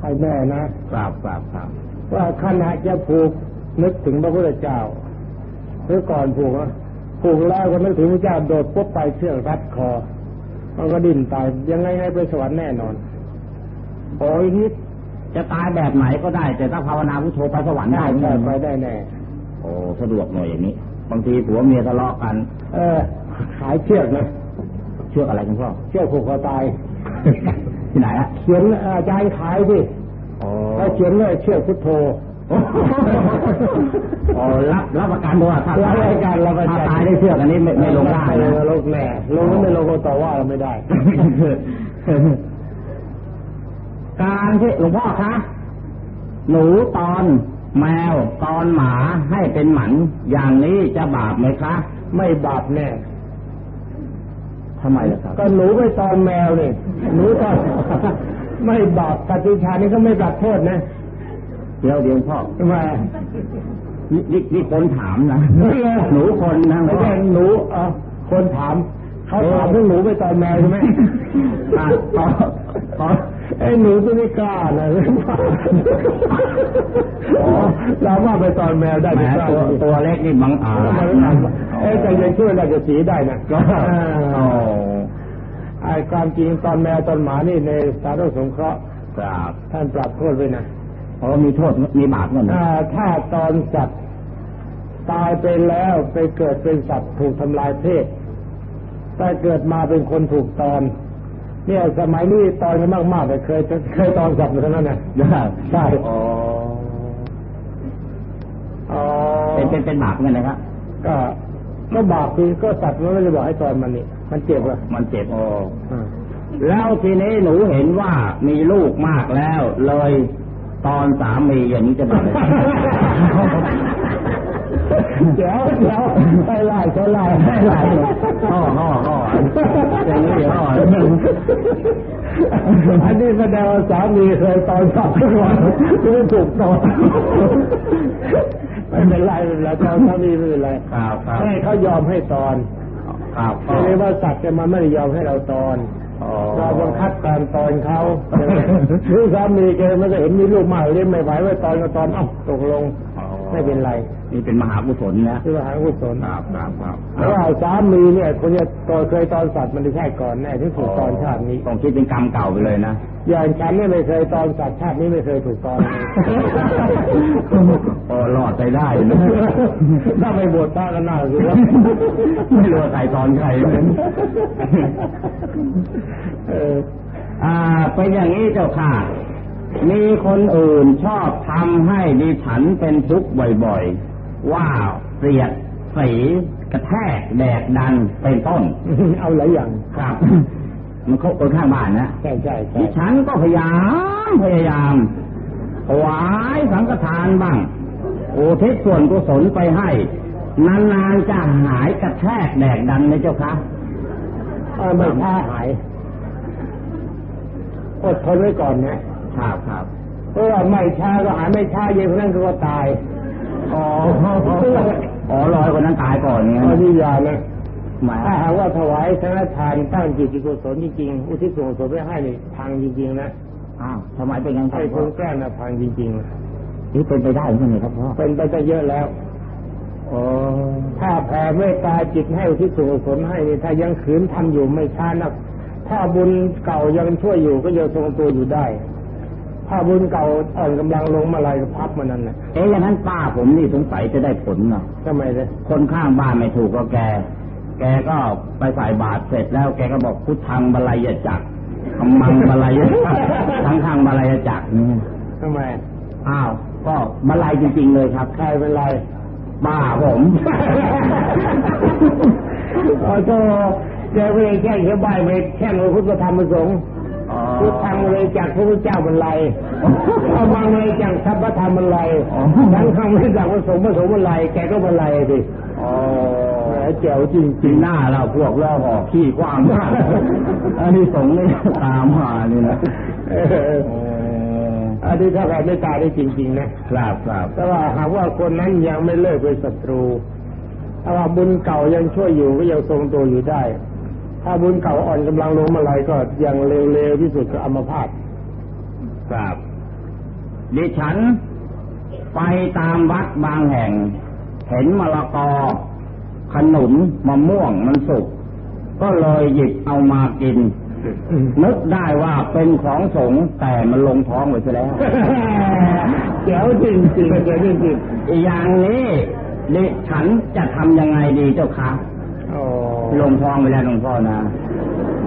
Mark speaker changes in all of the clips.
Speaker 1: ให้แน่นะ
Speaker 2: ทราบทราบทราบ
Speaker 1: ว่าขณะจะผูกนึกถึงพระพุทธเจ้าหรือก่อนผูกนะผูกแล้วก็นึกถึงพระเจ้าโดดปุ๊บไปเชือกรัดคอ มันก็ดิ้นตายยังไงไงไปสวรรค์แน่นอน
Speaker 2: โอ้ยนี่จะตายแบบไหนก็ได้ แต่ถ้าภาวนาพุทโธไปสวรรค์ได้
Speaker 1: ได้
Speaker 2: ไหม
Speaker 1: ได้ไปได้แน่
Speaker 2: โอ้สะดวกหน่อยอย่างนี้ บางทีผัวเมียทะเลาะกัน
Speaker 1: เออ ขายเชือกนะ
Speaker 2: เชื่ออะไรคุณพ่อ
Speaker 1: เชือกผูกคอตาย
Speaker 2: ที่ไหนอะ
Speaker 1: เขียนอาจารย์ขายดิ
Speaker 2: โอ้
Speaker 1: แล้วเขียนเลยเชือกพุทโธ
Speaker 2: โอ้รับรับประกันด้วยถ้า
Speaker 1: รับประกันรับประกัน
Speaker 2: ถ้าตายได้เชื่ออันนี้ไม่ไม่ลงได้
Speaker 1: ไม่
Speaker 2: นะ
Speaker 1: ลงแน่ลงแล้วไม่ลงก็ต่อว่าเราไม่ได้
Speaker 2: การที่หลวงพ่อคะหนูตอนแมวตอนหมาให้เป็นหมันอย่างนี้จะบาปไหมคะ
Speaker 1: ไม่บาปแน่
Speaker 2: ทำไมล่ะครับ
Speaker 1: ก็หนูไปตอนแมวนี่หนูตอนไม่บาปปฏิชานี่ก็ไม่บาปโทษนะ
Speaker 2: เดี๋ยวเดี๋ยวพ่อ
Speaker 1: ทำไม
Speaker 2: นี่นี่นี่คนถามนะหนูคนนะ
Speaker 1: ไม่ใช่หนูเออคนถามเขาถามเรื่องหนูไปตอนแมวใช่ไหม
Speaker 2: อะต่อต่อ
Speaker 1: ไอ้หนูตัวไม่กล้านะอ๋อเราว่าไปตอนแมวได้
Speaker 2: แหม
Speaker 1: ไม่กล้า
Speaker 2: ตัวตัวเล็กนี่บังอาจ
Speaker 1: เอ้ยแต่ยังช่วยราชสีห์ได้นะ
Speaker 2: ก็โอ้
Speaker 1: ไอ้ความจริงตอนแมวตอนหมานี่ในสารสงเคราะห์
Speaker 2: ครับ
Speaker 1: ท่านปรับโทษไว้นะ
Speaker 2: เพราะมีโทษมีบาปเงินนะ
Speaker 1: อ่าถ้าตอนสัตว์ตายไปแล้วไปเกิดเป็นสัตว์ถูกทำลายเพศแต่เกิดมาเป็นคนถูกตอนเนี่ยสมัยนี้ตอนกันมากๆเลยเคยเคยตอนสัตว์มาทั้งนั้นนะใช่
Speaker 2: อ๋อ
Speaker 1: อ๋อ
Speaker 2: เป็นเป็นเป็นบาปเงินนะครับ
Speaker 1: ก็ ก็บาปคือก็สัตว์มันไม่ได้บอกให้ตอนมันนี่มันเจ็บอะ
Speaker 2: มันเจ็บโอ้
Speaker 1: อ่า
Speaker 2: แล้วทีนี้หนูเห็นว่ามีลูกมากแล้ว เลยตอนสามีอย่างนี้จะบาปไหม
Speaker 1: เดี๋ยวเดี๋ยวไปไล่ไปไล่ไปไล่
Speaker 2: ห่อห่อห่ออย่างนี้ห่อ
Speaker 1: อันนี้แสดงว่าสามีเคยตอนสับทุกวันไม่ถูกตอน ไม่เป็นไรไม่เป็นไรตอนสามีไม่เป็นไร
Speaker 2: ครับครับ
Speaker 1: ให้เขายอมให้ตอน
Speaker 2: ครับ
Speaker 1: ไม่ได้ว่าสัตว์จะมันไม่ได้ยอมให้เราตอน
Speaker 2: อ๋อ
Speaker 1: เราบังคับการตอนเขาใช่ไหมหรือสามีแกมันก็เห็นมีลูกมากเลี้ยงไม่ไหวไว้ตอนก็ตอนเอ้าตกลง
Speaker 2: อ๋อ
Speaker 1: ไม่เป็นไร
Speaker 2: นี่เป็นมหากุศลนะ
Speaker 1: คือว่าหากุศล
Speaker 2: ครับครับครับ
Speaker 1: เพราะว่าสามีเนี่ยคนจะตอนเคยตอนสัตว์มันจะใช่ก่อนแน่ที่ถูกตอนชาตินี้
Speaker 2: ต้องคิดเป็นกรรมเก่าไปเลยนะ
Speaker 1: อย่างฉันเนี่ยไม่เคยตอนสัตว์ชาตินี้ไม่เคยถูกตอนเลย
Speaker 2: โอ้รอดไปได้นะ
Speaker 1: ถ้าไปบวชพระก็น่าสิวะ
Speaker 2: ไม่รู้ว่าใครตอนใครเลย
Speaker 1: เออ
Speaker 2: อ่าเป็นอย่างนี้เจ้าค่ะ มีคนอื่นชอบทำให้ดิฉันเป็นทุกข์บ่อยๆ ว่าเสียดสีกระแทกแดกดันเป็นต้น
Speaker 1: เอาหลายอย่าง
Speaker 2: ครับ มันเขาคนข้างบ้านนะ
Speaker 1: ใช่ใช่ใช่
Speaker 2: ดิฉันก็พยายามพยายามถวายสังฆทานบ้างอุทิศส่วนกุศลไปให้ นานๆจะหายกระแทกแดกดันไหมเจ้าคะ
Speaker 1: เออไม่ช้าหายอดทนไว้ก่อนนะ
Speaker 2: ครับครับ
Speaker 1: เพราะว่าไม่ช้าก็หายไม่ช้าเย็นคนนั้นก็ตาย
Speaker 2: อ๋ออ๋อลอยคนนั้นตายก่อนเนี่ย
Speaker 1: อันนี้อย่านะ
Speaker 2: หมาย
Speaker 1: ถ้าหากว่าถวายสังฆทานตั้งจิตกุศลจริงๆอุทิศส่วนกุศลไปให้นี่พังจริงๆนะ
Speaker 2: อ้าวทำไมเป็นงั้นครั
Speaker 1: ไอ้
Speaker 2: บ
Speaker 1: คนแกล้งนะพังจริงๆนะ
Speaker 2: นี่เป็นไปได้ใช่ไหมครับพ่อ
Speaker 1: เป็นไปจะเยอะแล้ว
Speaker 2: อ๋อ
Speaker 1: ถ้าแผ่เมตตาจิตให้อุทิศส่วนกุศลให้นี่ถ้ายังขืนทำอยู่ไม่ช้านัก ถ้าบุญเก่ายังช่วยอยู่ก็ยังทรงตัวอยู่ได้ ถ้าบุญเก่าอ่อนกำลังลงเมาอะไรก็พับมันนั่นน่ะ
Speaker 2: เอ๊ะอย่างนั้นป้าผมนี่สงสัยจะได้ผลเนาะ
Speaker 1: ทำไมเลย
Speaker 2: คนข้างบ้านไม่ถูกก็แก แกก็ไปใส่บาตรเสร็จแล้วแกก็บอกพุทธังบาลายจักรธรรมังบาลายจักรทั้งข้างบาลายจักรนี่
Speaker 1: ทำไม
Speaker 2: อ้าวก็บาลายจริง ๆ เลยครับ
Speaker 1: ใครเป็นไร
Speaker 2: บ้าผม
Speaker 1: โอ้โหเจอไปแค่แค่ใบไปแค่พระพุทธธรรมประสงค์
Speaker 2: อ๋อ
Speaker 1: พุทธังเลยจากพระพุทธเจ้าบรรลัยเอามาเลยจากสัพพธรรมบรรลัย
Speaker 2: อ๋อ
Speaker 1: ทั้งคำเลยจากพระสงฆ์พระสงฆ์บรรลัยแกก็บรรลัยดิ
Speaker 2: อ๋อ
Speaker 1: แหมแจ๋วจริง
Speaker 2: จริงหน้าเราพวกเราออกขี้กว้างมากอันนี้สงฆ์นี่ตามหานี่นะ
Speaker 1: ๆเอออันนี้ถ้าเราไม่ตายได้จริง ๆ นะ
Speaker 2: ครับครับ
Speaker 1: แต่ว่าหากว่าคนนั้นยังไม่เลิกเป็นศัตรูถ้าว่าบุญเก่ายังช่วยอยู่ก็ยังทรงตัวอยู่ได้ ถ้าบุญเก่าอ่อนกำลังลงเมาอะไรก็ยังเร็วๆที่สุดก็อัมพาต
Speaker 2: ครับดิฉันไปตามวัดบางแห่ง เห็นมะละกอ ขนุนมะม่วงมันสุก ก็เลยหยิบเอามากิน นึกได้ว่าเป็นของสงฆ์แต่มันลงท้องไปซะแล้ว
Speaker 1: เจ๋วจริงจริงๆเจ๋วจริงจริง
Speaker 2: อย่างนี้ดิฉันจะทำยังไงดีเจ้าคะ
Speaker 1: ๆอ๋อ
Speaker 2: ลงท้องไปแล้วหลวงพ่อนะ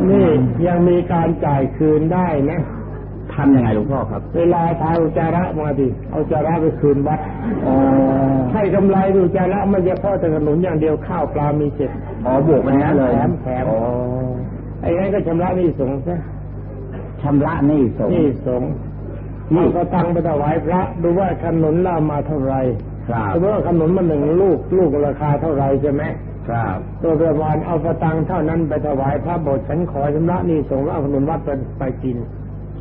Speaker 1: นี่ยังมีการจ่ายคืนได้นะ
Speaker 2: ทำยังไงหลวงพ่อครับ
Speaker 1: เวลาทายอุจจาระมาดิเอาอุจจาระไปคืนวัด
Speaker 2: อ๋อ
Speaker 1: ให้กำไรอุจจาระไม่ใช่พ่อแต่ขนุนอย่างเดียวข้าวปลามีเจ็ด
Speaker 2: อ๋อบวกไปนี้เลย
Speaker 1: แถมแถม
Speaker 2: อ๋อ
Speaker 1: ไอ้งั้นก็ชำระหนี่สงฆ์ซะ
Speaker 2: ชำระหนี้สง
Speaker 1: หนี่
Speaker 2: ฆ์
Speaker 1: สงฆ์
Speaker 2: นี่
Speaker 1: เอาก็ตังไปถวายพระดูว่าขนุนเรามาเท่าไหร่
Speaker 2: ครับ
Speaker 1: ดูว่าขนุนมันหนึ่งลูกลูกราคาเท่าไหร่ใช่ไหม
Speaker 2: ครับ
Speaker 1: ตัวประมาณเอาประตังเท่านั้นไปถวายพระโบสถ์ฉันขอชำระหนี่สงฆ์แล้วเอาขนุนวัดไปไปกิน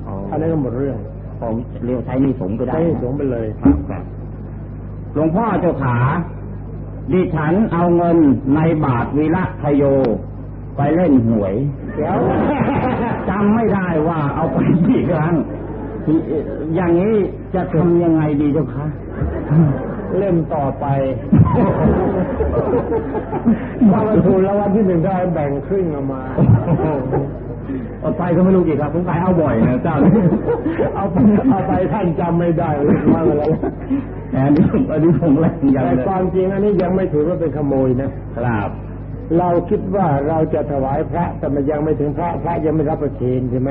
Speaker 2: อ๋อ
Speaker 1: อันนั้นก็หมดเรื่อง
Speaker 2: ผมเรียกใช้หนี้สงฆ์ไปได้
Speaker 1: ใช้หนี่
Speaker 2: นะ
Speaker 1: สงฆ์ไปเลย
Speaker 2: ครับครับหลวงพ่อเจ้าขาดิฉันเอาเงินในบาทวีระทโย ไปเล่นหวย
Speaker 1: เดี๋ยว
Speaker 2: จำไม่ได้ว่าเอาไปกี่ครั้งที่อย่างนี้จะทำยังไงดีเจ้าคะ
Speaker 1: เล่มต่อไปถ้ามันถูกแล้ววันที่หนึ่งได้แบ่งครึ่งออกมา
Speaker 2: เอาไปก็ไม่รู้กี่ครับผมไปเอาบ่อยนะเจ้า
Speaker 1: เอาไปเอาไปท่านจำไม่ได้เลยมาแล้ว
Speaker 2: แอนนี้อันนี้ผมแรงยัง
Speaker 1: แต่
Speaker 2: เลย
Speaker 1: ความจริงอันนี้ยังไม่ถือว่าเป็นขโมยนะ
Speaker 2: ครับ
Speaker 1: เราคิดว่าเราจะถวายพระแต่มันยังไม่ถึงพระพระยังไม่รับประเคนใช่ไหม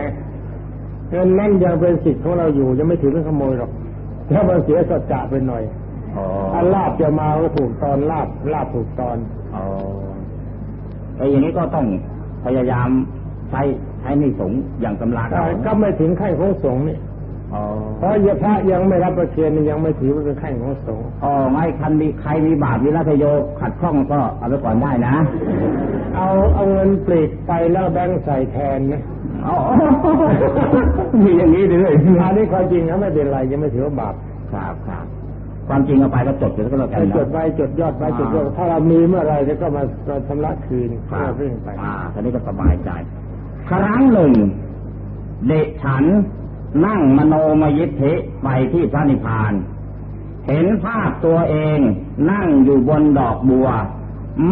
Speaker 1: เงินนั่นยังเป็นสิทธิ์ของเราอยู่ยังไม่ถือเป็นขโมยหรอกถ้ามันเสียสัจจะไปหน่อย
Speaker 2: อ๋อ
Speaker 1: ถ้าลาบจะมาก็ถูกตอนลาบลาบถูกตอน
Speaker 2: อ๋อไอ้อย่างนี้ก็ต้องพยายามใช้ใช้หนี่สงฆ์อย่างกำลัง
Speaker 1: แต่
Speaker 2: เอา
Speaker 1: ก็ไม่ถึงขั้นของสงฆ์นี่
Speaker 2: อ๋อ
Speaker 1: เพราะพระยังไม่รับประเคนนี่ยังไม่ถือว่าเป็นขั้นของสงฆ์
Speaker 2: อ๋อไงคันมีใครมีบาปวิรัตโยขัดข้องก็เอาไปก่อนได้นะ
Speaker 1: เอาเอาเงินปลีกไปแล้วแบงค์ใส่แทนนะ
Speaker 2: อ๋อมีอย่างนี้ด้วย
Speaker 1: อันนี้ความจริงนะไม่เป็นไรยังไม่ถือว่าบาป
Speaker 2: ครับ ครับความจริงเอาไปก็จดไปแล้วก็แล้วกัน
Speaker 1: ไป
Speaker 2: นะ
Speaker 1: จดไว้จดยอดไว้จดยอดถ้าเรามีเมื่อไรจะก็มามาชำระคืน
Speaker 2: ครับ
Speaker 1: เรื่องไป
Speaker 2: อ่าตอนนี้ก็สบายใจครั้งหนึ่งเด็กฉันนั่งมโนมยิทธิไปที่พระนิพพาน เห็นภาพตัวเองนั่งอยู่บนดอกบัว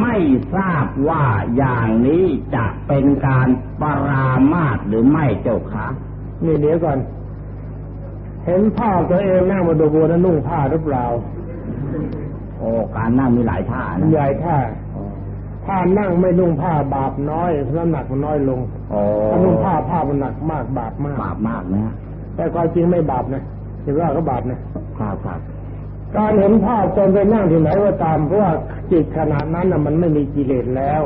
Speaker 2: ไม่ทราบว่าอย่างนี้จะเป็นการปรามาสหรือไม่เจ้าคะ
Speaker 1: นี่เดี๋ยวก่อน เห็นภาพตัวเองนั่งบนดอกบัวนั้นนุ่งผ้าหรือเปล่า
Speaker 2: โอ้การนั่งมีหลายท่านะ
Speaker 1: ใหญ่ท่าถ้านั่งไม่นุ่งผ้าบาปน้อยน้ำหนักมันน้อยลง
Speaker 2: โอ้
Speaker 1: ถ้านุ่งผ้าผ้ามันหนักมากบาปมาก
Speaker 2: บาปมากนะ
Speaker 1: แต่ความจริงไม่บาปนะเห็นว่าก็บาปนะ
Speaker 2: ครับครับ
Speaker 1: การเห็นภาพตอนไปนั่งที่ไหนก็ตามเพราะว่าจิตขณะนั้นน่ะมันไม่มีกิเลสแล้ว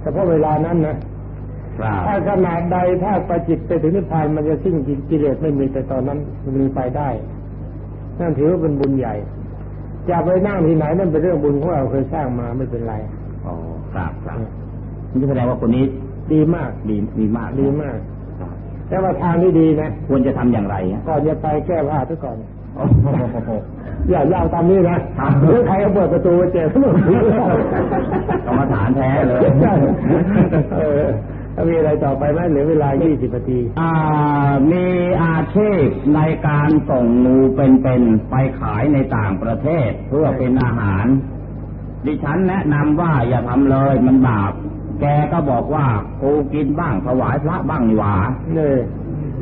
Speaker 1: เฉพาะเวลานั้นนะครับ ถ้าขนาดใดถ้าประจิตไปถึงนิพพานมันจะสิ้นกิเลสไม่มีแต่ตอนนั้นมันมีไปได้นั่นถือว่าเป็นบุญใหญ่จะไปนั่งที่ไหนนั่นเป็นเรื่องบุญของเราเคยสร้างมาไม่เป็นไร
Speaker 2: อ๋อครับครับนี่แสดงว่าคนนี้
Speaker 1: ดีมาก
Speaker 2: ดีดีมากนะ
Speaker 1: ดีมาก
Speaker 2: ครับ
Speaker 1: แต่ว่าทางที่ดีนะ
Speaker 2: ควรจะทำอย่างไรฮะ
Speaker 1: ก่อนจะไปแก้ผ้าซะก่อน
Speaker 2: โอ้โห
Speaker 1: อย่าย่างตามนี้นะครับหรือใครก็เปิดประตูไปเจอเขาหมด
Speaker 2: กรรมฐานแท้เลย
Speaker 1: ใช่เออถ้า มีอะไรต่อไปไหมเหลือเวลา 20 นาที
Speaker 2: อ่า มีอาชีพในการส่งงูเป็นๆ ไปขายในต่างประเทศเพื่อเป็นอาหาร ดิฉันแนะนำว่าอย่าทำเลยมันบาป แกก็บอกว่ากูกินบ้างถวายพระบ้างนี่หว่า
Speaker 1: เนี่ย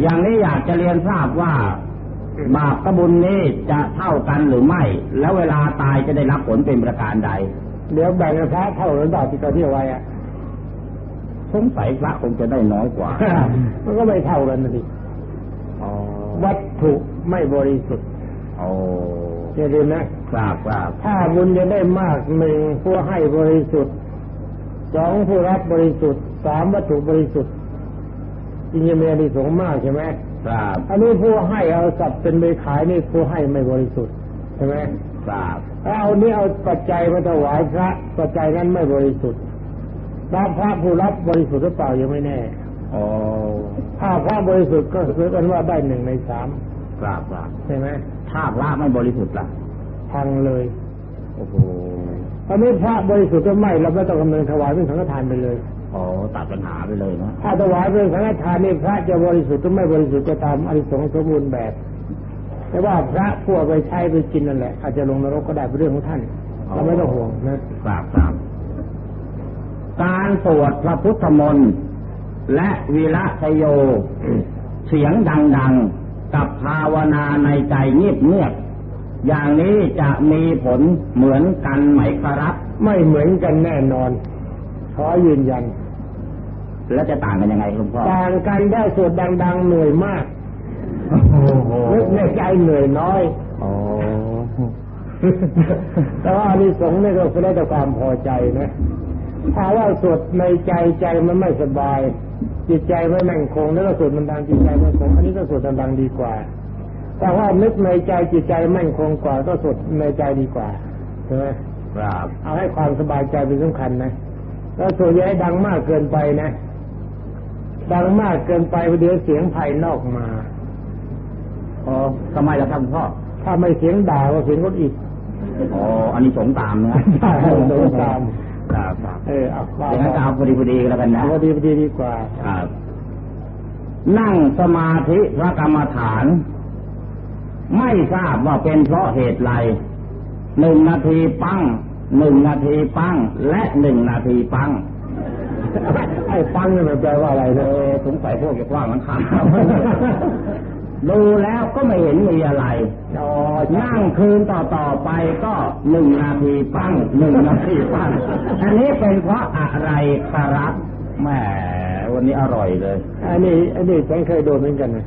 Speaker 2: อย่างนี้อยากจะเรียนทราบว่า บาปกับบุญนี้จะเท่ากันหรือไม่ แล้วเวลาตายจะได้รับผลเป็นประการใด
Speaker 1: เดี๋ยวแบ่งกันพระเท่าหรือเปล่าที่เขาเที่ยวไว้อะ
Speaker 2: สงสัยพระคงจะได้น้อยกว่า
Speaker 1: มันก็ไม่เท่ากันนะดิ
Speaker 2: อ๋อ
Speaker 1: วัตถุไม่บริสุทธิ์
Speaker 2: โอ้
Speaker 1: อย่าลืมนะ
Speaker 2: ครับครับ
Speaker 1: ถ้าบุญจะได้มากหนึ่งผู้ให้บริสุทธิ์สองผู้รับบริสุทธิ์สามวัตถุบริสุทธิ์จริงๆมีอานิสงส์มากใช่ไหม
Speaker 2: ครับ
Speaker 1: อันนี้ผู้ให้เอาสัตว์เป็นไปขายนี่ผู้ให้ไม่บริสุทธิ์ใช่ไหม
Speaker 2: ครับ
Speaker 1: ถ้าเอานี่เอาปัจจัยมาถวายพระปัจจัยนั้นไม่บริสุทธิ์ ถ้าพระผู้รับบริสุทธิ์หรือเปล่ายังไม่แน่
Speaker 2: โอ้
Speaker 1: ถ้าพระบริสุทธิ์ก็คือกันว่าได้หนึ่งในสาม
Speaker 2: ครับครับ
Speaker 1: ใช่ไหม
Speaker 2: ถ้าพระไม่บริสุทธิ์ล่ะ
Speaker 1: พังเลย
Speaker 2: โอ้โห
Speaker 1: ตอนนี้พระบริสุทธิ์หรือไม่เราไม่ต้องกำเนิดถวายเป็นสังฆทานไปเลย
Speaker 2: โอ้ตัดปัญหาไปเลยนะ
Speaker 1: ถ้าถวายเป็นสังฆทานนี่พระจะบริสุทธิ์หรือไม่บริสุทธิ์ก็ตามอริสงส์สมบูรณ์แบบ แต่ว่าพระพวกไปใช้ไปกินนั่นแหละอาจจะลงนรกก็ได้เป็นเรื่องของท่านเราไม่ต้องห่วงนะ
Speaker 2: ทราบทราบ การสวดพระพุทธมนต์และวีระชโย เสียงดังๆ กับภาวนาในใจเงียบๆอย่างนี้จะมีผลเหมือนกันไหมครับ
Speaker 1: ไม่เหมือนกันแน่นอน ขอยืนยัน
Speaker 2: แล้วจะต่างกันยังไงหลวงพ่อ
Speaker 1: ต่างกันได้สวดดัง ๆ เหนื่อยมาก
Speaker 2: โอ้โห
Speaker 1: นึกในใจเหนื่อยน้อย
Speaker 2: โอ้
Speaker 1: แต่ว่าอานิสงส์นี่ก็ได้แต่ความพอใจนะ ถ้าว่าสวดในใจใจมันไม่สบาย จิตใจไม่แม่งคงแล้วก็สวดมันดังจิตใจไม่คงอันนี้ก็สวดดังๆดีกว่าแต่ว่านึกในใจจิตใจแม่งคงกว่าก็สวดในใจดีกว่าใช่ไหม
Speaker 2: ครับ
Speaker 1: เอาให้ความสบายใจเป็นสำคัญนะแล้วสวดอย่าให้ดังมากเกินไปนะ ดังมากเกินไปเดี๋ยวเสียงภายนอกมา
Speaker 2: อ๋อทำไมล่ะครับหลวงพ่อ
Speaker 1: ถ้าไม่เสียงด่าก็เสียงคนอีก
Speaker 2: อ๋ออันนี้สงส์ตามนะ
Speaker 1: ใช่สงส์ตาม
Speaker 2: ครับครับ
Speaker 1: เออเอาว่า
Speaker 2: อย่างนั้นก็เอาพอดีพอดีก็แล้วกันนะ
Speaker 1: เอาพอดีพอดีดีกว่า
Speaker 2: ครับ นั่งสมาธิพระกรรมฐาน ไม่ทราบว่าเป็นเพราะเหตุไรหนึ่งนาทีปั้งหนึ่งนาทีปั้ง และหนึ่งนาทีปั้ง
Speaker 1: ไอ้ฟังนี่มันแปลว่าอะไร
Speaker 2: เอ
Speaker 1: นะ
Speaker 2: อสงสัยพวกจะกว้างหลังคาดู แล้วก็ไม่เห็นมีอะไร
Speaker 1: อ๋อ
Speaker 2: นั่งคืนต่อต่อๆไปก็หนึ่งนาทีปั้งหนึ่งนาทีปั้งอันนี้เป็นเพราะอะไรครับแหมวันนี้อร่อยเลย
Speaker 1: อันนี้ อันนี้ฉันเคยโดนเหมือนกันนะ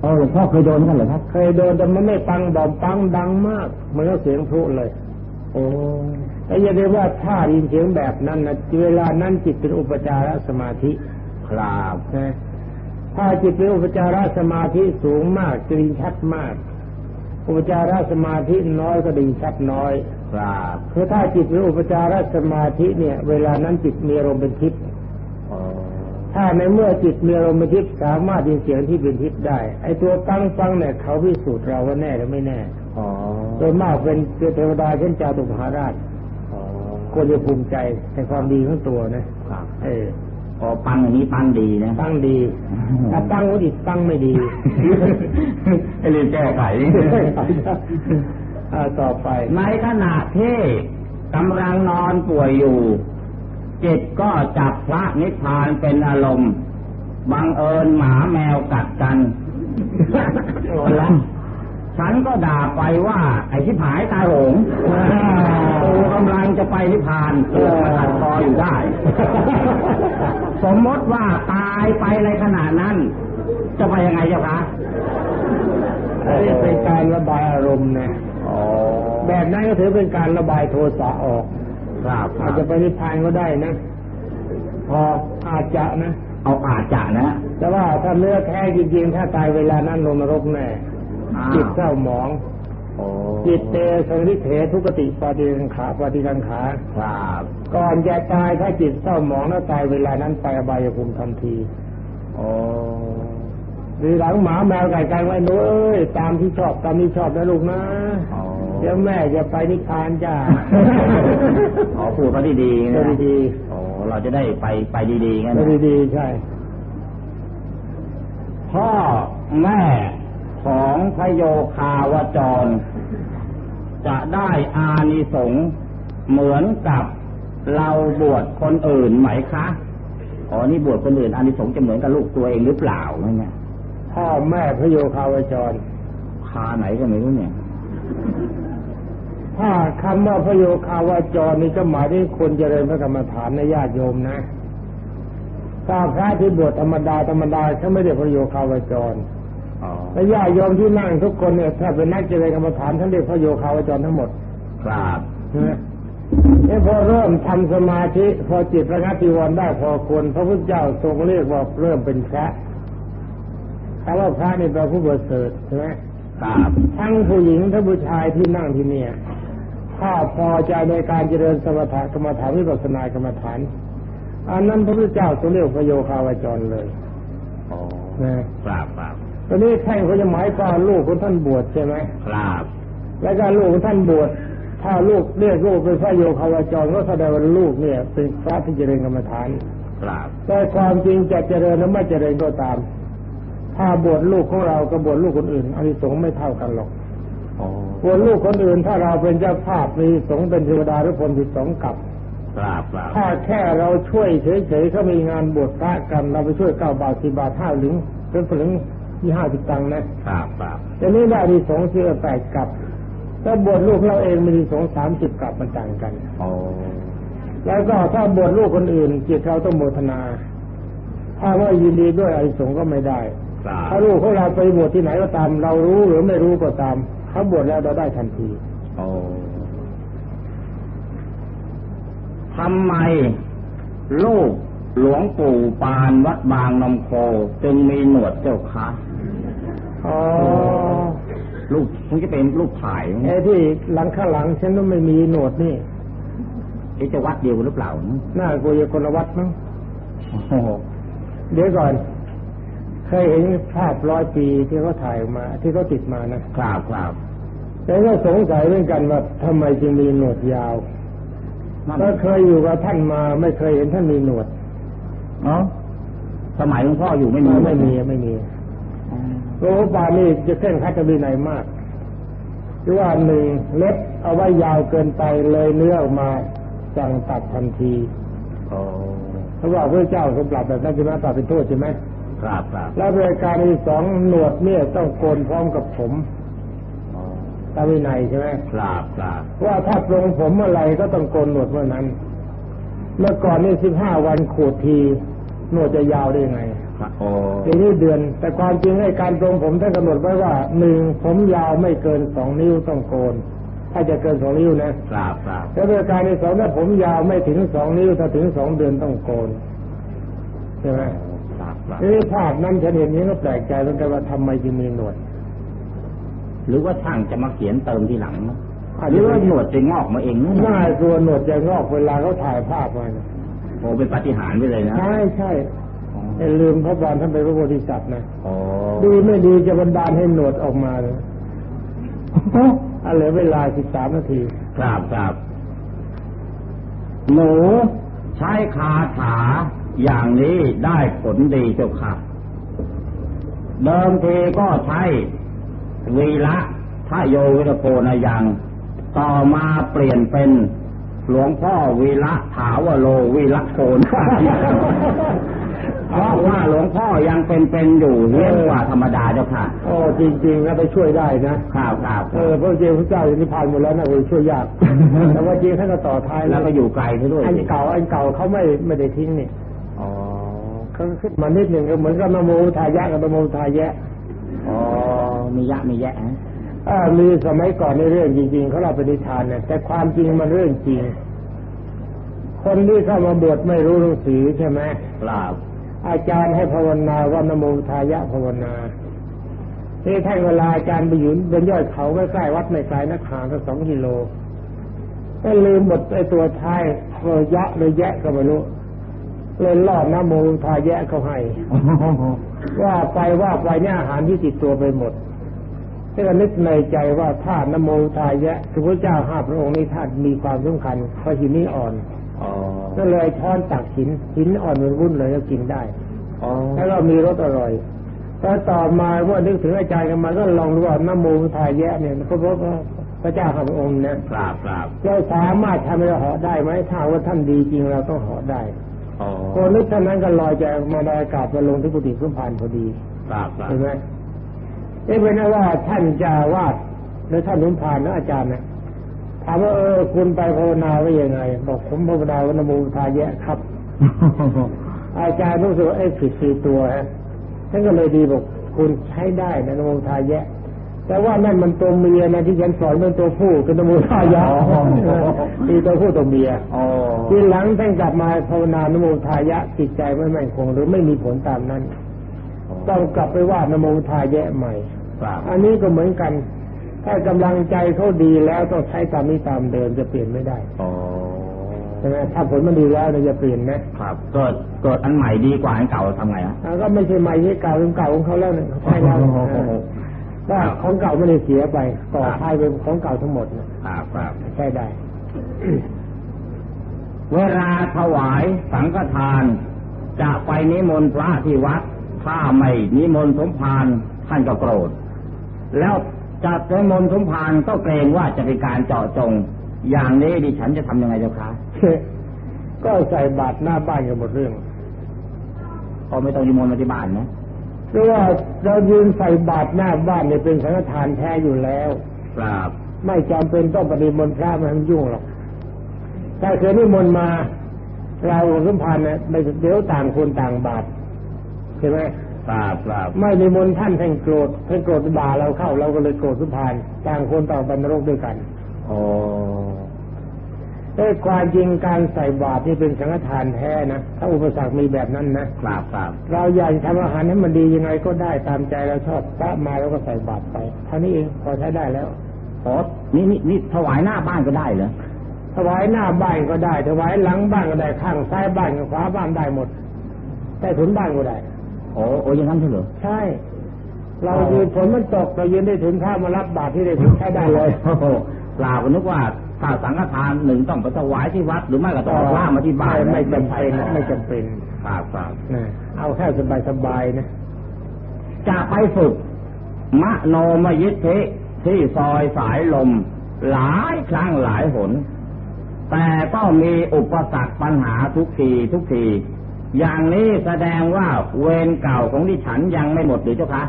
Speaker 2: เออหลวงพ่อเคยโดนกันเหรอครับ
Speaker 1: เคยโดนแต่มันไม่ปังบอมปังดังมากเหมันก็เสียงพลุเลย
Speaker 2: โอ้
Speaker 1: แต่อย่าได้ว่าถ้าได้ยินเสียงแบบนั้นนะเวลานั้นจิตเป็นอุปจารสมาธิ
Speaker 2: ครับ
Speaker 1: นะ ถ้าจิตเป็นอุปจารสมาธิสูงมากจะไดยินชัดมาก อุปจารสมาธิน้อยก็ไดยินชัดน้อย
Speaker 2: ครับ
Speaker 1: คือถ้าจิตเป็นอุปจารสมาธิเนี่ย เวลานั้นจิตมีอารมณ์เป็นทิพย์
Speaker 2: อ๋อ
Speaker 1: ถ้าในเมื่อจิตมีอารมณ์เป็นทิพย์สามารถยินเสียงที่เป็นทิพย์ได้ ไอ้ตัวตั้งฟังเนี่ยเขาพิสูจน์เราว่าแน่หรือไม่แน่
Speaker 2: อ๋อ
Speaker 1: โดยมากเป็นเทวดาเช่นจาตุมหาราช
Speaker 2: อ๋อ
Speaker 1: ควรจะภูมิใจในความดีของตัวนะ
Speaker 2: ครับ
Speaker 1: เออ
Speaker 2: อ๋อปังอันนี้ปังดีนะ
Speaker 1: ตั้งดีถ้าตั้งก็อีกตั้งไม่ดี
Speaker 2: ให้เรียนแก้ไข
Speaker 1: อ่าต่อไป
Speaker 2: ในขณะที่กำลังนอนป่วยอยู่ จิตก็จับพระนิพพานเป็นอารมณ์บังเอิญหมาแมวกัดกัน
Speaker 1: โอ้ละ
Speaker 2: ฉันก็ด่าไปว่า ไอ้ที่ผายตายโหงกูกำลังจะไปนิพพานเกิดมาตัดคออยู่ได้ สมมติว่าตายไปในขณะนั้น จะไปยังไงเจ้าคะ
Speaker 1: อันนี้เป็นการระบายอารมณ์นะ
Speaker 2: อ๋อ
Speaker 1: แบบนั้นก็ถือเป็นการระบายโทสะออก
Speaker 2: ครับค
Speaker 1: อา
Speaker 2: รั
Speaker 1: จ
Speaker 2: บ
Speaker 1: จะไปนิพพานก็ได้นะ พออาจจะนะ
Speaker 2: เอาอาจจะนะ
Speaker 1: แต่ว่าถ้าเนื้อแท้จริงๆ ถ้าตายเวลานั้นลงนรกแน่
Speaker 2: อ้าว
Speaker 1: จิตเศร้าหมอง
Speaker 2: โอ้
Speaker 1: จิตเตสังริเถทุกติปาฏิกังขาปาฏิกังขา
Speaker 2: ครับ
Speaker 1: ก่อนจะตายถ้าจิตเศร้าหมองแล้วตายเวลานั้นไปอบายภูมิทันที
Speaker 2: โอ้
Speaker 1: หรือหลังหมาแมวไก่กันไว้หนูเอ้ยตามที่ชอบตามที่ชอบนะลูกนะ
Speaker 2: อ๋อ
Speaker 1: เดี๋ยวแม่จะไปนิพพานจ้า
Speaker 2: ขอพูดเขาดีๆ
Speaker 1: พู
Speaker 2: นะ
Speaker 1: ดดี
Speaker 2: โอ้เราจะได้ไปไปดีๆงั้น
Speaker 1: พูด
Speaker 2: นะ
Speaker 1: ดีๆใช่
Speaker 2: พ่อแม่ ของพระโยคาวจร จะได้อานิสงส์เหมือนกับเราบวชคนอื่นไหมคะอ๋อนี่บวชคนอื่นอานิสงส์จะเหมือนกับลูกตัวเองหรือเปล่าเนี่ย
Speaker 1: พ่อแม่พระโยคาวจร
Speaker 2: คาไหนก็ไม่รู้เนี่ย
Speaker 1: ถ้าคำว่าพระโยคาวจรนี่ก็หมายถึงคนเจริญพระกรรมฐานในญาติโยมนะถ้าพระที่บวชธรรมดาธรรมดาเขาไม่ได้พระโยคาวจร
Speaker 2: อ๋อ
Speaker 1: และญาติโยมที่นั่งทุกคนเนี่ยถ้าเป็นนักเจริญกรรมฐานท่านเรียกพระโยคาวจรทั้งหมด
Speaker 2: ครับ
Speaker 1: นะนี่พอเริ่มทำสมาธิ พอจิตระงับจีวรได้พอควรพระพุทธเจ้าทรงเรียกว่าเริ่มเป็นพระคำว่าพระนี่แปลผู้ประเสริฐใช่ไหม
Speaker 2: ครับ
Speaker 1: ทั้งผู้หญิงทั้งผู้ชายที่นั่งที่เนี่ย ถ้าพอใจในการเจริญสมถะกรรมฐานวิปัสสนากรรมฐานอันนั้นพระพุทธเจ้าทรงเรียกพระโยคาวจรเลย
Speaker 2: อ๋อ
Speaker 1: นะครับ
Speaker 2: ครับ
Speaker 1: ต อนนี้ท่านเขาจะหมายความลูกของท่านบวชใช่ไหม
Speaker 2: ครับ
Speaker 1: แล้วก็ลูกของท่านบวชถ้าลูกเรียกลูกเป็นพระโยคาวจรก็แสดงว่าลูกเนี่ย เป็นพระที่เจริญกรรมฐาน
Speaker 2: ครับ
Speaker 1: แต่ความจริงจะเจริญหรือไม่เจริญก็ตาม ถ้าบวชลูกของเรากับบวชลูกคนอื่นอานิสงส์ไม่เท่ากันหรอก
Speaker 2: อ๋อบ
Speaker 1: วชลูกคนอื่น ถ้าเราเป็นเจ้าภาพมีสงฆ์เป็นเทวดาหรือพรหมสิบสองกับ
Speaker 2: กราบกราบ
Speaker 1: ถ้าแค่เราช่วยเฉยๆเขามีงานบวชพระกันเราไปช่วยเก้าบาทสิบาทห้าหลึงเป็นผลึง ยี่ห้าสิบตังค์นะครับ
Speaker 2: ครับ
Speaker 1: แต่นี้ได้ดีสงเชื่อแปดกับถ้าบวชลูกเราเองมีสงสามสิบกับมันต่างกัน
Speaker 2: อ๋อ
Speaker 1: แล้วก็ถ้าบวชลูกคนอื่นจิตเราต้องโมทนา ถ้าว่ายินดีด้วยไอ้สงฆ์ก็ไม่ได้
Speaker 2: กราบ
Speaker 1: ถ้าลูกของเราไปบวชที่ไหนก็ตาม เรารู้หรือไม่รู้ก็ตามเขาบวชแล้วเราได้ทันที
Speaker 2: อ๋อทำไมลูกหลวงปู่ปานวัดบางนมโคจึงมีหนวดเจ้าคะ
Speaker 1: อ๋อ
Speaker 2: ลูกคงจะเป็นลูกถ่าย
Speaker 1: ไอ้ที่หลังข้างหลัง ฉันต้องไม่มีหนวดนี่
Speaker 2: ไอ้จะวัดเดียวกันหรือเปล่า
Speaker 1: หน้ากูจะคนละวัดมั้ง
Speaker 2: โอ้โห
Speaker 1: เดี๋ยวก่อน เคยเห็นภาพร้อยปีที่เขาถ่ายออกมา ที่เขาติดมานะ
Speaker 2: กราบกราบ
Speaker 1: แต่ก็สงสัยเหมือนกันว่าทำไมจึงมีหนวดยาว
Speaker 2: นั่น
Speaker 1: ก็เคยอยู่กับท่านมา ไม่เคยเห็นท่านมีหนวด
Speaker 2: เนาะสมัยหลวงพ่ออยู่ไม่มี
Speaker 1: ไม่มีไม่มี
Speaker 2: อ๋อ
Speaker 1: หลวงพ่อปานนี่จะเคร่งครัดกับวินัยมากหรือว่าหนึ่งเล็บเอาไว้ยาวเกินไปเลยเนื้อออกมาสั่งตัดทันที
Speaker 2: อ๋อ
Speaker 1: เพราะว่าพระเจ้าทรงปรับแบบนั้นใช่ไหมปรับเป็นโทษใช่ไหม
Speaker 2: กราบกราบ
Speaker 1: แล้วบริการที่สองหนวดเนี่ยต้องโกนพร้อมกับผม
Speaker 2: อ๋อ
Speaker 1: ตามวินัยใช่ไหม
Speaker 2: กราบกราบ
Speaker 1: ว่าถ้าปรงผมเมื่อไหรก็ต้องโกนหนวดเมื่อนั้น เมื่อก่อนนี่สิบห้าวันขูดทีหนวดจะยาวได้ยังไง
Speaker 2: ครับโอ้
Speaker 1: ทีนี้เดือน แต่ความจริงให้การปรงผมท่านกำหนดไว้ว่าหนึ่งผมยาวไม่เกินสองนิ้วต้องโกน ถ้าจะเกินสองนิ้วนะ
Speaker 2: กราบกราบ
Speaker 1: แล้วบริการที่สองถ้าผมยาวไม่ถึงสองนิ้วถ้าถึงสองเดือนต้องโกนใช่ไหม
Speaker 2: กราบกราบ
Speaker 1: ทีนี้ภาพนั้นฉันเห็นนี้ก็แปลกใจเหมือนกันว่าทำไมจึงมีหนวด
Speaker 2: หรือว่าช่างจะมาเขียนเติมทีหลังนะ
Speaker 1: อัน
Speaker 2: หรื
Speaker 1: นี้
Speaker 2: อว่า
Speaker 1: ว่า
Speaker 2: หนวดจะงอกมาเอง
Speaker 1: หน้าตัวหนวดจะงอกเวลาเขาถ่ายภาพมานะ
Speaker 2: โอ้เป็นปาฏิหาริย์ไปเลยนะ
Speaker 1: ใช่ใช่
Speaker 2: อ๋อ
Speaker 1: อย่าลืมพระบาลท่านเป็นพระโพธิสัตว์นะ
Speaker 2: อ๋อ
Speaker 1: ดีไม่ดีจะบันดาลให้หนวดออกมาเลยอะเหลือเวลาสิบสามนาที
Speaker 2: กราบกราบหนูใช้คาถาอย่างนี้ได้ผลดีเจ้าค่ะเดิมทีก็ใช้วีละทะโยวิรโพนายังต่อมาเปลี่ยนเป็นหลวงพ่อวีละถาวโลวีละโกน เพราะว่าหลวงพ่อยังเป็นๆอยู่เลี้ยงกว่าธรรมดาเจ้าค่ะ
Speaker 1: โอ้จริงๆก็ไปช่วยได้นะ
Speaker 2: ข้าวข้าว
Speaker 1: เออพระเจ้าพระเจ้าอยู่นิพพานหมดแล้วนะโอ้ยช่วยยากแต่ว่าจริงท่านก็ต่อท้าย
Speaker 2: แล้วก็อยู่ไกลซะด้วย
Speaker 1: อันเก่าอันเก่าเขาไม่ไม่ได้ทิ้งนี่
Speaker 2: อ๋อ
Speaker 1: เขาขึ้นมานิดหนึ่งก็เหมือนกับนโมทายะกับนโมทายะ
Speaker 2: อ๋อมียะมีแยะฮะ
Speaker 1: อ่ามีสมัยก่อนในเรื่องจริงๆเขาเราเป็นนิทานเนี่ยแต่ความจริงมันเรื่องจริงคนที่เข้ามาบวชไม่รู้หนังสือใช่ไหม
Speaker 2: กราบ
Speaker 1: อาจารย์ให้ภาวนาว่านโมทายะภาวนาที่ท่านเวลาอาจารย์ไปอยู่บนยอดเขาใกล้ๆวัดไม่ไกลนักหางกันสองกิโลก็ลืมหมดไอ้ตัวท้ายเอยยะเลยแยะก็ไม่รู้เลยล่อดนโมทายะเขาให้ว่าไปว่าไปเนี่ยอาหารที่ติดตัวไปหมดก็นึกในใจว่าถ้านโมทายะคือพระเจ้าห้าพระองค์นี้ท่านมีความสำคัญเพราะหินนี้อ่อน ก็เลยช้อนตักหินหินอ่อนมันวุ่นเลยก็กินได้
Speaker 2: อ๋อ
Speaker 1: แล้วก็มีรสอร่อยแล้วต่อมาว่านึกถึงอาจารย์กันมาก็ลองดูว่านโมทายะเนี่ยก็พบว่าพระเจ้าข้าพระองค์เนี่ย
Speaker 2: กราบกราบ
Speaker 1: เราสามารถทำให้เราเหาะได้ไหมถ้าว่าท่านดีจริงเราต้องเหาะได้
Speaker 2: อ๋อ
Speaker 1: พอนึกเท่านั้นก็ลอยจากมาในอากาศมาลงที่กุฏิสุพรรณพอดี
Speaker 2: กราบกราบ
Speaker 1: เห็นไหมเอ๊ะเป็นว่าท่านจะวาดหรือท่านนุนผ่านนะอาจารย์นะ ถามว่าเออคุณไปภาวนาไว้ยังไง บอกผมภาวนาว่านโมทายะครับ อาจารย์รู้สึกว่าไอ้ผิดสี่ตัวฮะท่านก็เลยดีบอกคุณใช้ได้นะนโมทายะ แต่ว่านั่นมันตัวเมียนะที่ฉันสอนเป็นตัวผู้คือนโมทายะมีตัวผู้ตัวเมีย
Speaker 2: อ๋อ
Speaker 1: ทีหลังท่านกลับมาภาวนานโมทายะจิตใจไม่มั่นคงหรือไม่มีผลตามนั้นต้องกลับไปว่านโมทายะใหม่
Speaker 2: กราบ
Speaker 1: อันนี้ก็เหมือนกัน ถ้ากำลังใจเขาดีแล้วต้องใช้ตามนี้ตามเดิมจะเปลี่ยนไม่ได้
Speaker 2: อ๋อ
Speaker 1: ใช่ไหมถ้าผลมันดีแล้วเราจะเปลี่ยนไหม
Speaker 2: ครับเกิดเกิดอันใหม่ดีกว่าอันเก่าทำไงฮะ
Speaker 1: อ่าก็ไม่ใช่ใหม่ที่เก่าเป็นเก่าของเขาแล้วเนี่ยใช่แล้ว
Speaker 2: โอ้โห
Speaker 1: ว่าของเก่าไม่ได้เสียไปต่อท้ายเป็นของเก่าทั้งหมดนะครับ
Speaker 2: ครับ
Speaker 1: ใช่ได้
Speaker 2: เวลาถวายสังฆทาน จะไปนิมนต์พระที่วัด ถ้าไม่นิมนต์สมภารท่านก็โกรธ แล้ว จะนิมนต์สมภารก็เกรงว่าจะเป็นการเจาะจง อย่างนี้ดิฉันจะทำยังไงเจ้าคะ
Speaker 1: ก็ใส่บาตรหน้าบ้านกันหมดเรื่อง
Speaker 2: ก็ไม่ต้องนิมนต์มาที่บ้านนะ
Speaker 1: เพราะว่าเรายืนใส่บาตรหน้าบ้านเนี่ยเป็นสังฆทานแท้อยู่แล้ว
Speaker 2: ครับ
Speaker 1: ไม่จำเป็นต้องปฏิมนต์พระมันยุ่งหรอกถ้าเคยนิมนต์มาเราสมพันธ์เนี่ยไม่เดี๋ยวต่างคนต่างบาตรใช่ไหม
Speaker 2: ครับครับ
Speaker 1: ไม่นิมนต์ท่านท่านโกรธท่านโกรธด่าเราเข้าเราก็เลยโกรธสุพานต่างคนต่างบรรนรกด้วยกัน
Speaker 2: โอ้
Speaker 1: แต่ความจริงการใส่บาตรนี่เป็นสังฆทานแท้นะถ้าอุปสรรคมีแบบนั้นนะครับ
Speaker 2: ครับ
Speaker 1: เราอยากทำอาหารให้มันดียังไงก็ได้ตามใจเราชอบพระมาแล้วก็ใส่บาตรไปเท่านี้เองพอใช้ได้แล้ว
Speaker 2: โอ้นี่นี่นี่ถวายหน้าบ้านก็ได้เหรอ
Speaker 1: ถวายหน้าบ้านก็ได้ ถวายหลังบ้านก็ได้ข้างซ้ายบ้านกับขวาบ้านได้หมดใต้ถุนบ้านก็ได้
Speaker 2: โอ้โอ้อยังนั้นใช่เหรอ
Speaker 1: ใช่ เรายืนฝนมันตกเรายืนได้ถึงข้ามารับบาตรที่ได้ถึงใช้ได้เลย
Speaker 2: โอ้โหเปล่าก็นึกว่าถ้าสังฆทานหนึ่งต้องไปถวายที่วัด หรือไม่ก็ต้องเอาล่ามาที่บ้าน
Speaker 1: ไม่จำเป็น
Speaker 2: นะ
Speaker 1: ไม่จำเป็น
Speaker 2: ครับครับ
Speaker 1: นะเอาแค่สบายสบายๆนะ
Speaker 2: จะไปฝึกมโนมยิทธิที่ซอยสายลม หลายครั้งหลายหน แต่ก็มีอุปสรรคปัญหาทุกทีทุกที อย่างนี้แสดงว่าเวรเก่าของดิฉันยังไม่หมดหรือเจ้าคะ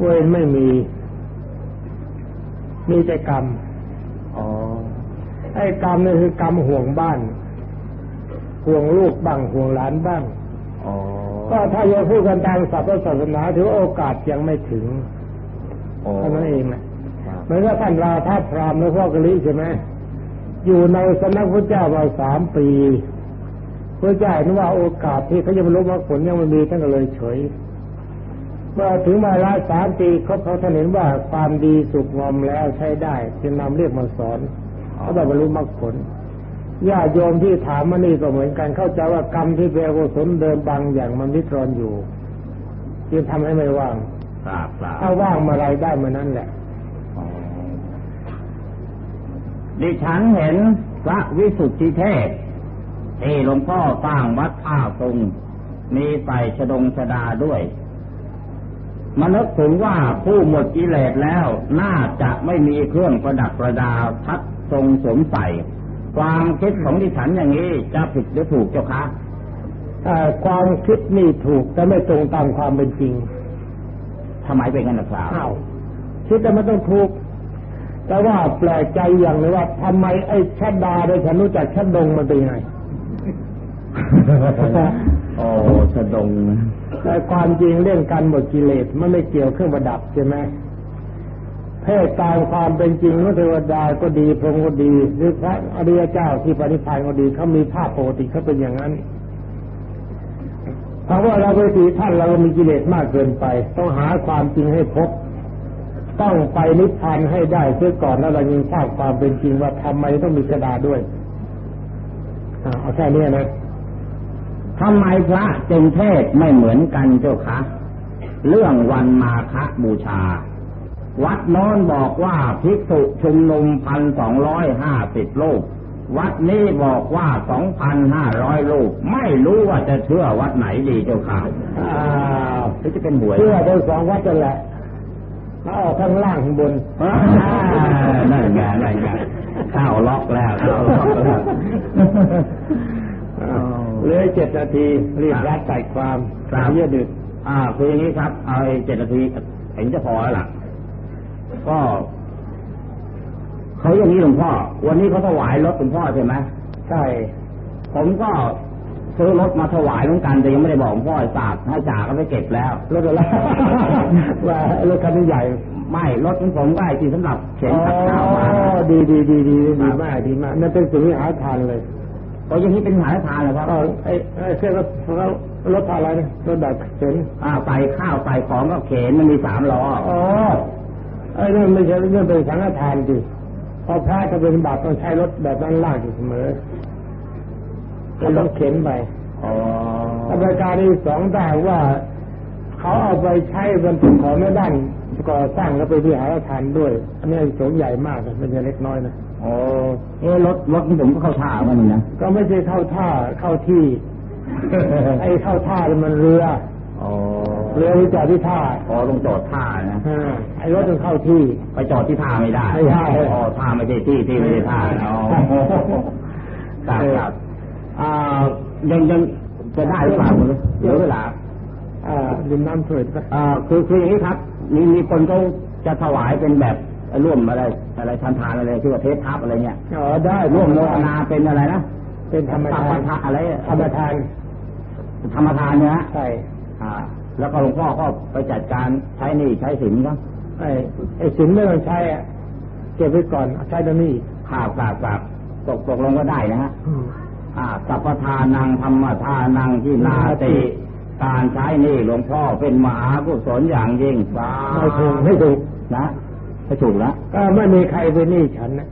Speaker 1: เวรไม่มี มีแต่กรรม
Speaker 2: อ๋อ
Speaker 1: ไอ้กรรมนี่คือกรรมห่วงบ้าน ห่วงลูกบ้างห่วงหลานบ้าง
Speaker 2: อ๋อ
Speaker 1: ก็ถ้าจะพูดกันตามศัพท์ศาสนาถือว่าโอกาสยังไม่ถึง
Speaker 2: โอ้
Speaker 1: เท่านั้นเองนะ
Speaker 2: ครับ
Speaker 1: เหมือนกับท่านราธาพรามในพ่อกะลิใช่ไหมอยู่ในสำนักพระเจ้ามาสามปี พระเจ้าเห็นว่าโอกาสที่เขาจะบรรลุมรรคผลยังไม่มีท่านก็เลยเฉยเมื่อถึงมาละสามปีเขาเขาท่านเห็นว่าความดีสุกงอมแล้วใช้ได้จึงนำเรียกมาสอนเขาได้บรรลุมรรคผลญาติโยมที่ถามมานี่ก็เหมือนกันเข้าใจว่ากรรมที่เป็นอกุศลเดิมบางอย่างมันวิตรอนอยู่จึงทำให้ไม่ว่าง
Speaker 2: ครับครับ
Speaker 1: ถ้าว่างเมาไรได้เมื่อนั้นแหละ
Speaker 2: อ๋อดิฉันเห็นพระวิสุทธิเทพ ที่หลวงพ่อสร้างวัดท่าทรงมีใส่ชดงชดาด้วยมานึกถึงว่าผู้หมดกิเลสแล้ว น่าจะไม่มีเครื่องประดับประดาทัดทรงสวมใส่ความคิดของดิฉันอย่างนี้จะผิดหรือถูกเจ้าคะ
Speaker 1: เอ่อความคิดนี่ถูกแต่ไม่ตรงตามความเป็นจริง
Speaker 2: ทำไมเป็นกันนะครับ
Speaker 1: อ้าวคิดแต่มันต้องถูก แต่ว่าแปลกใจอย่างเลยว่าทำไมไอ้ชัดดาได้ฉันรู้จักชัดดงมันเป็นยังไง
Speaker 2: โอ้ชดง
Speaker 1: แต่ความจริงเรื่องการหมดกิเลสมันไม่เกี่ยวเครื่องประดับใช่ไหมเพศตามความเป็นจริงพระเทวดาก็ดีพรหมก็ดี หรือพระอริยเจ้าที่ปฏิพานก็ดีเขามีภาพปกติเขาเป็นอย่างนั้นเพราะว่าเราไปตีท่านเรามีกิเลสมากเกินไป ต้องหาความจริงให้พบ ต้องไปนิพพานให้ได้เสียก่อนแล้วเรายังทราบความเป็นจริงว่าทำไมต้องมีกระดาษด้วยอ่าเอาแค่นี้นะ
Speaker 2: ทำไมพระจึงเทศน์ไม่เหมือนกันเจ้าคะ เรื่องวันมาฆบูชา วัดโน้นบอกว่าภิกษุชุมนุมพันสองร้อยห้าสิบลูก วัดนี้บอกว่าสองพันห้าร้อยลูก ไม่รู้ว่าจะเชื่อวัดไหนดีเจ้าค่ะ
Speaker 1: อ้าว
Speaker 2: หรือจะเป็นหวย
Speaker 1: เชื่อทั้งสองวัดนั่นแหละแล้วออกข้างล่างข้างบน
Speaker 2: อ่านั่นไงนั่นไงเข้าล็อกแล้วเข้าล็อกแล้ว
Speaker 1: อ้าว เหลือเจ็ดนาทีรีบรัดใส่ความ
Speaker 2: ครับ
Speaker 1: เยอะดึก
Speaker 2: อ่าคืออย่างนี้ครับ เอาไอ้เจ็ดนาทีเห็นจะพอแล้วล่ะ ก็เขาอย่างนี้หลวงพ่อ วันนี้เขาถวายรถหลวงพ่อใช่ไหม
Speaker 1: ใช่
Speaker 2: ผมก็ซื้อรถมาถวายเหมือนกันแต่ยังไม่ได้บอกหลวงพ่อให้ทราบให้จ่าก็ไปเก็บแล้ว
Speaker 1: รถอะไรว่ารถคันนี้ใหญ่
Speaker 2: ไม่รถของผมก็ไอ้ที่สำหรับเข็น
Speaker 1: อ๋
Speaker 2: ตักข้าวมา
Speaker 1: อดีดีดีดีดีมากดีมากนั่นเป็นสิ่งที่หาทานเลย
Speaker 2: ก็อย่างนี้เป็นหาทานเหรอครับ
Speaker 1: เออไอ้ไอ้เครื่องรถรถอะไรนะรถดักเข็น
Speaker 2: อ่าใส่ข้าวใส่ของก็เข็นมันมีสามล้อ
Speaker 1: อ๋อไอ้นั่นไม่ใช่เรื่องเป็นสังฆทานดิพอพระจะเป็นบาตรต้องใช้รถแบบนั้นลากอยู่เสมอก็ต้องเข็นไป
Speaker 2: อ๋อ
Speaker 1: ถ้าประการที่สองถ้าหากว่าเขาเอาไปใช้บรรทุกของในด้านก่อสร้างแล้วไปวิหารทานด้วย อันนี้สงส์ใหญ่มากนะไม่ใช่เล็กน้อยนะ
Speaker 2: อ๋อเอะรถรถของผมก็เข้าท่ามันนี่นะ
Speaker 1: ก็ไม่ใช่เข้าท่าเข้าที่ ไอ้เข้าท่าเนี่ยมันเรือ
Speaker 2: อ๋อ
Speaker 1: เรือที่จอดที่ท่า
Speaker 2: อ๋อลงจอดท่านะ
Speaker 1: อ่าไอ้รถต้องเข้าที่
Speaker 2: ไปจอดที่ท่าไม่ได้
Speaker 1: ไม่ได้
Speaker 2: อ๋อท่าไม่ใช่ที่ที่ไม่ใช่ท่าอ๋อครับครับอ่ายังยังจะได้หรือเปล่าคุณเหลือเวลา
Speaker 1: อ่าดินน้ำเถิด
Speaker 2: อ่าคือคืออย่างนี้ครับ มีมีคนเขาจะถวายเป็นแบบ ร่วมอะไร อะไรทานทานอะไรที่ว่าเทปทับอะไรเนี่ย
Speaker 1: อ๋อได้
Speaker 2: ร่วมโลกนาเป็นอะไรนะ
Speaker 1: เป็นธรรม
Speaker 2: สัพ
Speaker 1: ทาน
Speaker 2: พะอะไร
Speaker 1: ธรรมทาน
Speaker 2: ธรรมทานเนี่ยฮะ
Speaker 1: ใช่
Speaker 2: อ่า แล้วก็หลวงพ่อก็ไปจัดการใช้หนี่ใช้สินครับ
Speaker 1: ไอ้ไอ้สินไม่ต้องใช้อะเก็บไว้ก่อนเอาใช้ตรงนี้
Speaker 2: ข่าวกราบกราบตกตกลงก็ได้นะฮะ
Speaker 1: อืม
Speaker 2: อ่าสัพพทานังธรรมทานังที่นาติการใช้หนี่หลวงพ่อเป็นมหากุศลอย่างยิ่งสา
Speaker 1: ไม่ถูกไม่ถูก
Speaker 2: นะ ไม่ถูกแล้ว
Speaker 1: ก็ไม่มีใครเป็นหนี้ฉันนะ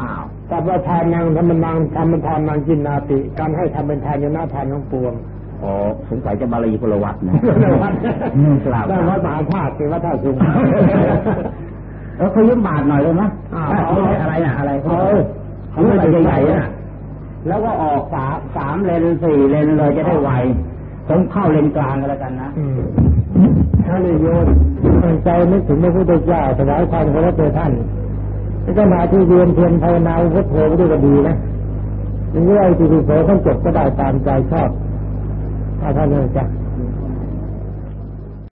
Speaker 2: อ้าว
Speaker 1: แต่ว่าทานนางธรรมนางธรรมทานนางจินนาติ การให้ทำเป็นทานยนาทานของปวง
Speaker 2: อ๋อสงสัยจะบาลีพลวัตนะ
Speaker 1: วัด
Speaker 2: อืมกล่าว
Speaker 1: ได้วัดมหาธาตุเป็นวัดท่าสุง
Speaker 2: เออเขายืมบาทหน่อยเลยนะ
Speaker 1: อ่า
Speaker 2: เอาอะไรน่ะ อะไร
Speaker 1: เอา
Speaker 2: เขาไม่ใหญ่ๆน่ะแล้วก็ออกสามสามเลนสี่เลนเลยจะได้ไวผมเข้าเลนกลางกันแล้วกันนะ
Speaker 1: อืม ท่านโยนตั้งใจนึกถึงพระพุทธเจ้าถวายความเคารพแด่ท่านแล้วก็มาที่เรียนเพียนภาวนาพุทโธไปด้วยก็ดีนะถึงว่าไอ้ที่ที่โสต้องจบก็ได้ตามใจชอบถ้าท่านเลยจ้ะ